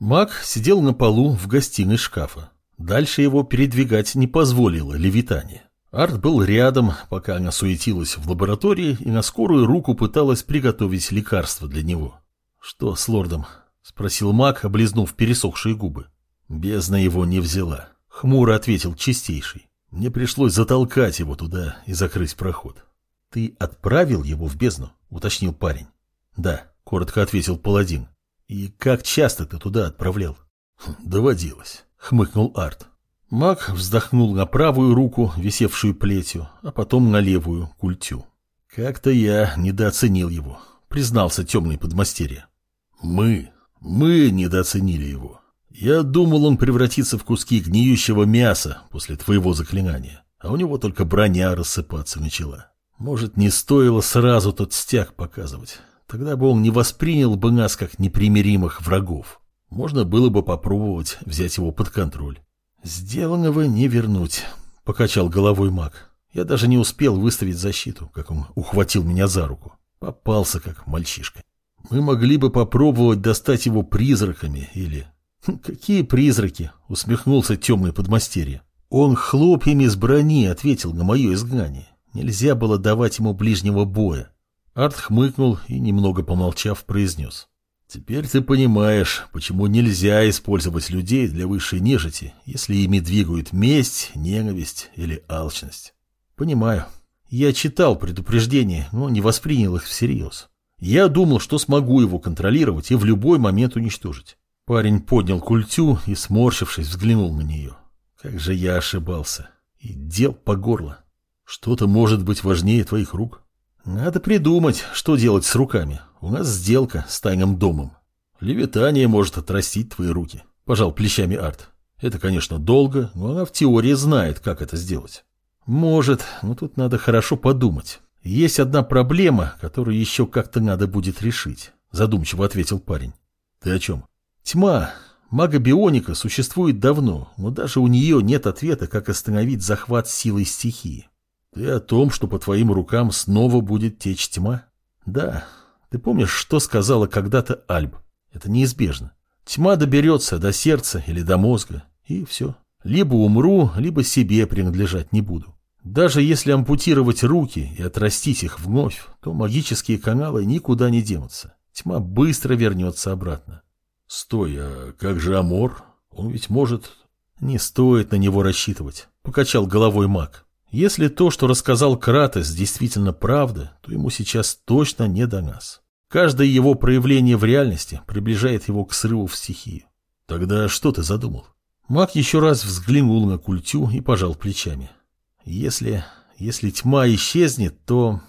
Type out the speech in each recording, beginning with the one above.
Маг сидел на полу в гостиной шкафа. Дальше его передвигать не позволило левитание. Арт был рядом, пока она суетилась в лаборатории и на скорую руку пыталась приготовить лекарство для него. «Что с лордом?» — спросил маг, облизнув пересохшие губы. Бездна его не взяла. Хмуро ответил чистейший. Мне пришлось затолкать его туда и закрыть проход. «Ты отправил его в бездну?» — уточнил парень. «Да», — коротко ответил паладин. «И как часто ты туда отправлял?» «Хм, «Доводилось», — хмыкнул Арт. Маг вздохнул на правую руку, висевшую плетью, а потом на левую, культю. «Как-то я недооценил его», — признался темный подмастерье. «Мы, мы недооценили его. Я думал, он превратится в куски гниющего мяса после твоего заклинания, а у него только броня рассыпаться начала. Может, не стоило сразу тот стяг показывать. Тогда бы он не воспринял бы нас как непримиримых врагов. Можно было бы попробовать взять его под контроль. «Сделанного не вернуть», — покачал головой маг. Я даже не успел выставить защиту, как он ухватил меня за руку. Попался, как мальчишка. Мы могли бы попробовать достать его призраками или... «Хм, «Какие призраки?» — усмехнулся темный подмастерье. Он хлопьями с брони ответил на мое изгнание. Нельзя было давать ему ближнего боя. Арт хмыкнул и, немного помолчав, произнес. Теперь ты понимаешь, почему нельзя использовать людей для высшей нежити, если ими двигают месть, ненависть или алчность. Понимаю. Я читал предупреждения, но не воспринял их всерьез. Я думал, что смогу его контролировать и в любой момент уничтожить. Парень поднял культю и, сморщившись, взглянул на нее. Как же я ошибался. И дел по горло. Что-то может быть важнее твоих рук. Надо придумать, что делать с руками. У нас сделка с тайным домом. Левитание может отрастить твои руки. Пожал плечами Арт. Это, конечно, долго, но она в теории знает, как это сделать. Может, но тут надо хорошо подумать. Есть одна проблема, которую еще как-то надо будет решить. Задумчиво ответил парень. Ты о чем? Тьма. Мага-бионика существует давно, но даже у нее нет ответа, как остановить захват силой стихии. Ты о том, что по твоим рукам снова будет течь тьма? Да, ты помнишь, что сказала когда-то Альб? Это неизбежно. Тьма доберется до сердца или до мозга, и все. Либо умру, либо себе принадлежать не буду. Даже если ампутировать руки и отрастить их вновь, то магические каналы никуда не денутся. Тьма быстро вернется обратно. Стой, а как же Амор? Он ведь может... Не стоит на него рассчитывать, покачал головой маг. Если то, что рассказал Кратос, действительно правда, то ему сейчас точно не до нас. Каждое его проявление в реальности приближает его к срыву в стихии. Тогда что ты задумал? Маг еще раз взглянул на культю и пожал плечами. Если... если тьма исчезнет, то...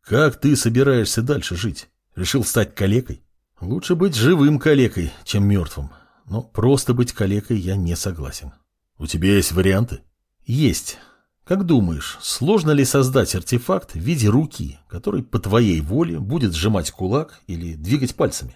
Как ты собираешься дальше жить? Решил стать калекой? Лучше быть живым калекой, чем мертвым. Но просто быть калекой я не согласен. У тебя есть варианты? Есть. Как думаешь, сложно ли создать артефакт в виде руки, который по твоей воле будет сжимать кулак или двигать пальцами?